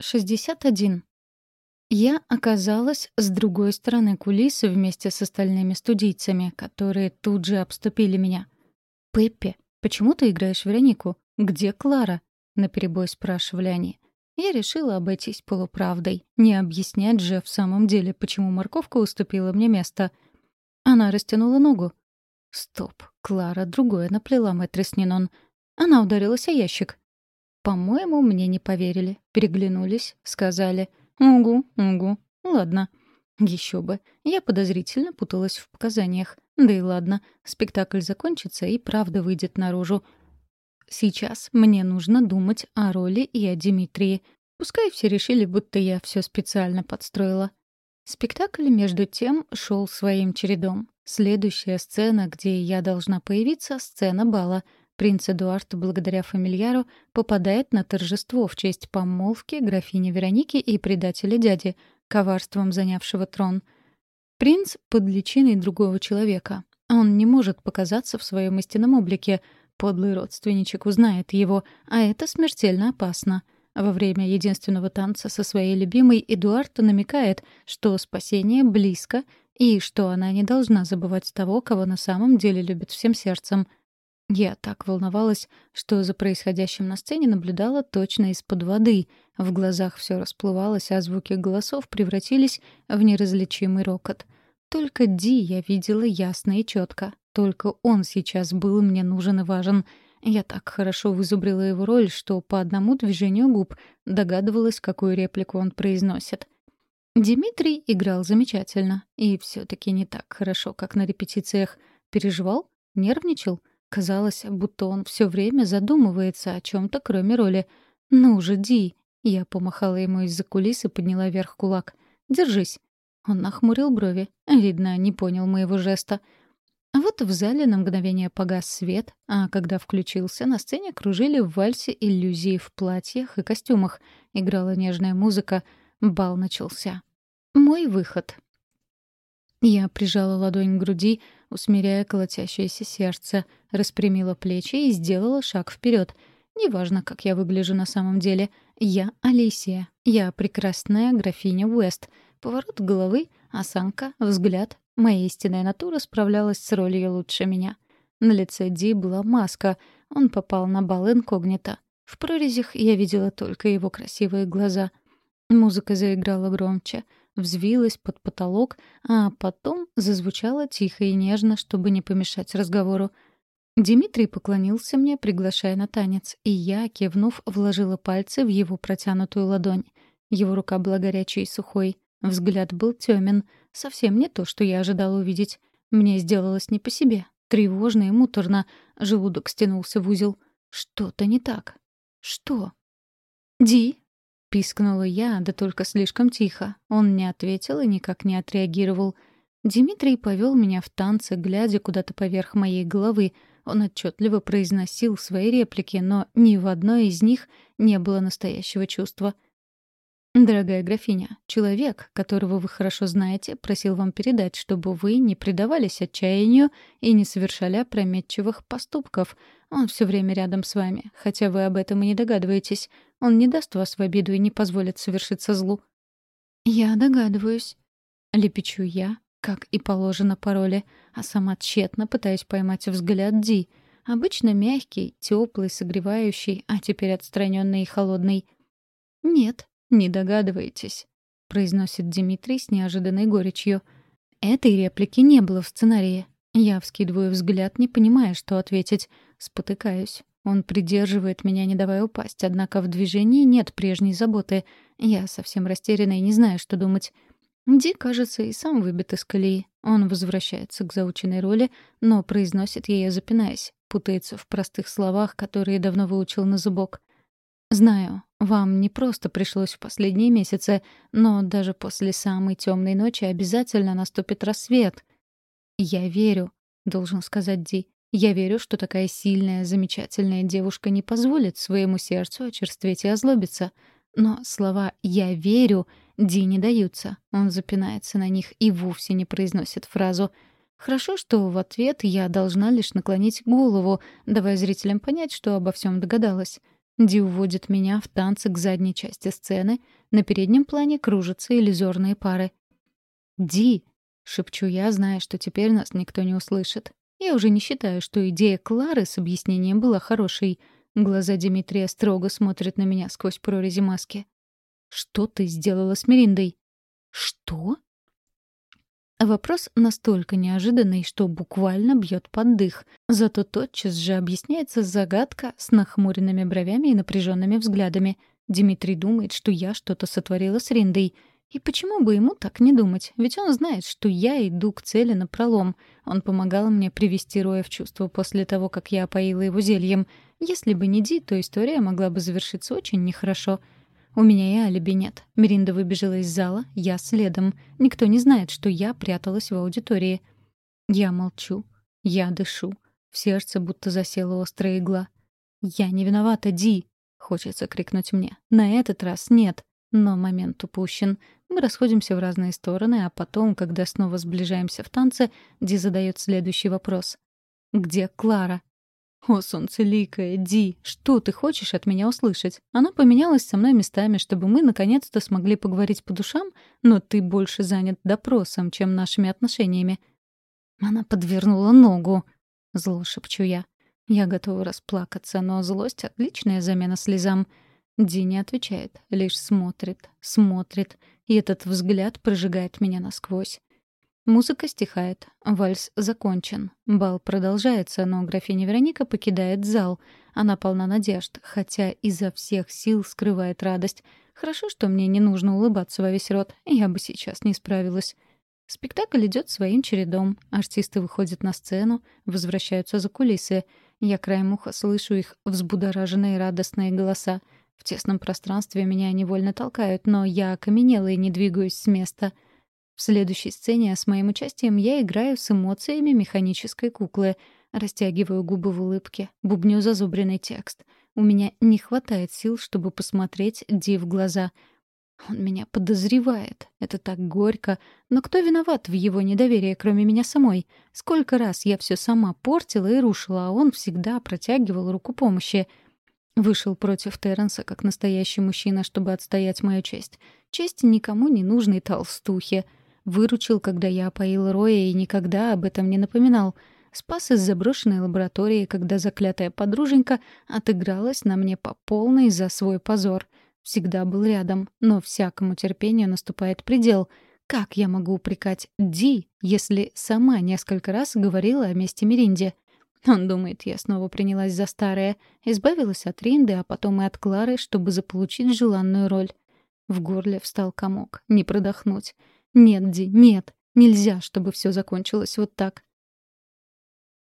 61. Я оказалась с другой стороны кулисы вместе с остальными студийцами, которые тут же обступили меня. «Пеппи, почему ты играешь Веронику? Где Клара?» — наперебой спрашивали они. Я решила обойтись полуправдой, не объяснять же в самом деле, почему морковка уступила мне место. Она растянула ногу. Стоп, Клара другое наплела мэтрис Нинон. Она ударилась о ящик. По-моему, мне не поверили. Переглянулись, сказали «Угу, угу, ладно». Еще бы. Я подозрительно путалась в показаниях. Да и ладно, спектакль закончится и правда выйдет наружу. Сейчас мне нужно думать о роли и о Дмитрии. Пускай все решили, будто я все специально подстроила. Спектакль, между тем, шел своим чередом. Следующая сцена, где я должна появиться — сцена бала — Принц Эдуард, благодаря фамильяру, попадает на торжество в честь помолвки графини Вероники и предателя дяди, коварством занявшего трон. Принц под личиной другого человека. Он не может показаться в своем истинном облике. Подлый родственничек узнает его, а это смертельно опасно. Во время единственного танца со своей любимой Эдуард намекает, что спасение близко и что она не должна забывать того, кого на самом деле любит всем сердцем — я так волновалась, что за происходящим на сцене наблюдала точно из-под воды. В глазах все расплывалось, а звуки голосов превратились в неразличимый рокот. Только Ди я видела ясно и четко. Только он сейчас был мне нужен и важен. Я так хорошо вызубрила его роль, что по одному движению губ догадывалась, какую реплику он произносит. Дмитрий играл замечательно. И все таки не так хорошо, как на репетициях. Переживал? Нервничал? Казалось, будто он все время задумывается о чем то кроме роли. «Ну же, Ди!» Я помахала ему из-за кулис и подняла вверх кулак. «Держись!» Он нахмурил брови. Видно, не понял моего жеста. А вот в зале на мгновение погас свет, а когда включился, на сцене кружили в вальсе иллюзии в платьях и костюмах. Играла нежная музыка. Бал начался. Мой выход. Я прижала ладонь к груди, усмиряя колотящееся сердце, распрямила плечи и сделала шаг вперед. Неважно, как я выгляжу на самом деле. Я Алисия. Я прекрасная графиня Уэст. Поворот головы, осанка, взгляд. Моя истинная натура справлялась с ролью лучше меня. На лице Ди была маска. Он попал на бал инкогнито. В прорезях я видела только его красивые глаза. Музыка заиграла громче — взвилась под потолок, а потом зазвучала тихо и нежно, чтобы не помешать разговору. Дмитрий поклонился мне, приглашая на танец, и я, кивнув, вложила пальцы в его протянутую ладонь. Его рука была горячей и сухой. Взгляд был тёмен, совсем не то, что я ожидала увидеть. Мне сделалось не по себе. Тревожно и муторно. Желудок стянулся в узел. Что-то не так. Что? «Ди, — пискнула я, да только слишком тихо. Он не ответил и никак не отреагировал. Дмитрий повел меня в танце, глядя куда-то поверх моей головы. Он отчетливо произносил свои реплики, но ни в одной из них не было настоящего чувства — «Дорогая графиня, человек, которого вы хорошо знаете, просил вам передать, чтобы вы не предавались отчаянию и не совершали опрометчивых поступков. Он все время рядом с вами, хотя вы об этом и не догадываетесь. Он не даст вас в обиду и не позволит совершиться злу». «Я догадываюсь», — лепечу я, как и положено по роли, а сама тщетно пытаюсь поймать взгляд Ди. Обычно мягкий, теплый, согревающий, а теперь отстраненный и холодный. «Нет», «Не догадываетесь», — произносит Дмитрий с неожиданной горечью. Этой реплики не было в сценарии. Я вскидываю взгляд, не понимая, что ответить. Спотыкаюсь. Он придерживает меня, не давая упасть, однако в движении нет прежней заботы. Я совсем растеряна и не знаю, что думать. Ди, кажется, и сам выбит из колеи. Он возвращается к заученной роли, но произносит ее, запинаясь, путается в простых словах, которые давно выучил на зубок. Знаю, вам не просто пришлось в последние месяцы, но даже после самой темной ночи обязательно наступит рассвет. Я верю, должен сказать Ди. Я верю, что такая сильная, замечательная девушка не позволит своему сердцу очерстветь и озлобиться. Но слова «я верю» Ди не даются. Он запинается на них и вовсе не произносит фразу Хорошо, что в ответ я должна лишь наклонить голову, давая зрителям понять, что обо всем догадалась. Ди уводит меня в танцы к задней части сцены. На переднем плане кружатся иллюзорные пары. «Ди!» — шепчу я, зная, что теперь нас никто не услышит. Я уже не считаю, что идея Клары с объяснением была хорошей. Глаза Дмитрия строго смотрят на меня сквозь прорези маски. «Что ты сделала с Мериндой?» «Что?» Вопрос настолько неожиданный, что буквально бьет под дых. Зато тотчас же объясняется загадка с нахмуренными бровями и напряженными взглядами. Дмитрий думает, что я что-то сотворила с Риндой. И почему бы ему так не думать? Ведь он знает, что я иду к цели на пролом. Он помогал мне привести Роя в чувство после того, как я опоила его зельем. Если бы не Ди, то история могла бы завершиться очень нехорошо. У меня и алиби нет. Меринда выбежала из зала, я следом. Никто не знает, что я пряталась в аудитории. Я молчу. Я дышу. В сердце будто засела острая игла. «Я не виновата, Ди!» — хочется крикнуть мне. «На этот раз нет!» Но момент упущен. Мы расходимся в разные стороны, а потом, когда снова сближаемся в танце, Ди задает следующий вопрос. «Где Клара?» «О, солнцеликая, Ди, что ты хочешь от меня услышать? Она поменялась со мной местами, чтобы мы наконец-то смогли поговорить по душам, но ты больше занят допросом, чем нашими отношениями». Она подвернула ногу. Зло шепчу я. Я готова расплакаться, но злость — отличная замена слезам. Ди не отвечает, лишь смотрит, смотрит, и этот взгляд прожигает меня насквозь. Музыка стихает, вальс закончен. Бал продолжается, но графиня Вероника покидает зал. Она полна надежд, хотя изо всех сил скрывает радость. Хорошо, что мне не нужно улыбаться во весь рот, я бы сейчас не справилась. Спектакль идет своим чередом. Артисты выходят на сцену, возвращаются за кулисы. Я краем уха слышу их взбудораженные радостные голоса. В тесном пространстве меня невольно толкают, но я окаменела и не двигаюсь с места — в следующей сцене с моим участием я играю с эмоциями механической куклы, растягиваю губы в улыбке, бубню зазубренный текст. У меня не хватает сил, чтобы посмотреть Ди в глаза. Он меня подозревает. Это так горько. Но кто виноват в его недоверии, кроме меня самой? Сколько раз я все сама портила и рушила, а он всегда протягивал руку помощи. Вышел против Терренса как настоящий мужчина, чтобы отстоять мою честь. Честь никому не нужной толстухе — Выручил, когда я опоил Роя и никогда об этом не напоминал. Спас из заброшенной лаборатории, когда заклятая подруженька отыгралась на мне по полной за свой позор. Всегда был рядом, но всякому терпению наступает предел. Как я могу упрекать Ди, если сама несколько раз говорила о месте Меринде? Он думает, я снова принялась за старое, избавилась от Ринды, а потом и от Клары, чтобы заполучить желанную роль. В горле встал комок, не продохнуть. Нет, Ди, нет. Нельзя, чтобы все закончилось вот так.